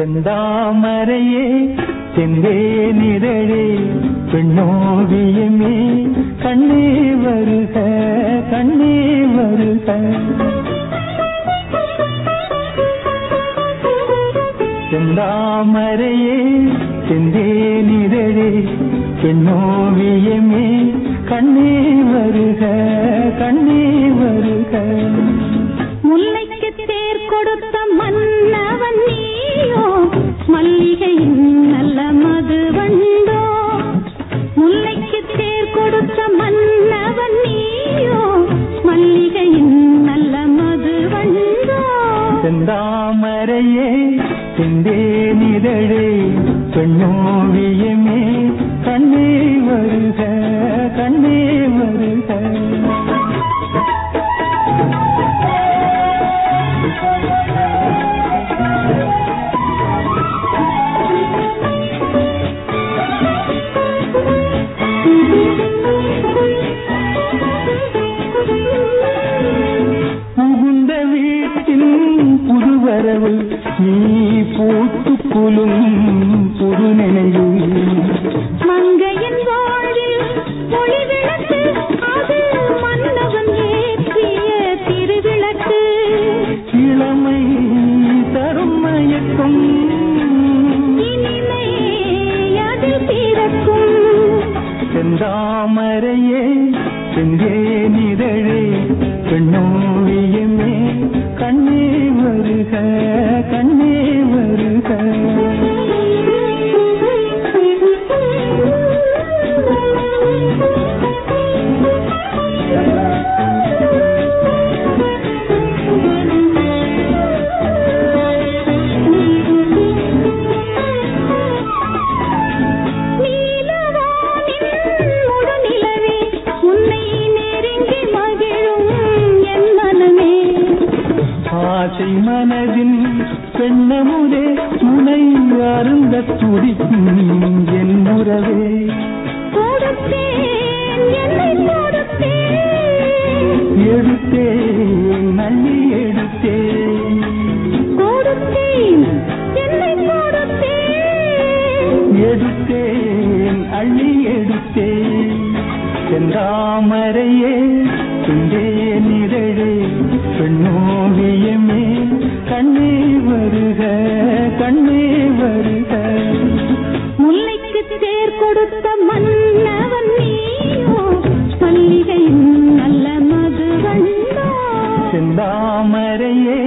செந்தாமரையே செந்தே நிரழே பெண்ணோவியமே கண்ணே வருக கண்ணே வருக. செந்தாமரையே செந்தே நிரழே பெண்ணோவியமே கண்ணே வருக கண்ணே வருக. முல்லைக்கு தேர் கொடுத்த மன்னவன் நீ. மல்லிகையின் நல்ல மது வண்டோ முல்லைக்கு தேர் கொடுத்த மன்னவன் நீயோ மல்லிகையின் நல்ல மது வண்டோ. செந்தாமரையே செந்தே நிழலே பெண்ணோவியமே கண்ணே வருக கண்ணே புதுவரவு நீ பூத்து குலும் புது நினைவு மங்கையின் வாழ்வில் ஒளி விளக்கு அது மன்னவன் ஏற்றிய திருவிளக்கு. இளமை தரும் மயக்கம். இனிமை அதில் பிறக்கும். செந்தாமரையே செந்தே நிதழே பெண்ணோவியமே ஆசை மனதின் பெண்ணமுதே முனை அருந்த துடிக்கும் என் உறவே. எடுத்தேன் நள்ளி எடுத்தேன். எடுத்தேன் அள்ளி எடுத்தேன். செந்தாமரையே கண்ணே வருக. முல்லைக்கு தேர் கொடுத்த மன்னவன் நீயோ மல்லிகையின் நல்ல மது செந்தாமரையே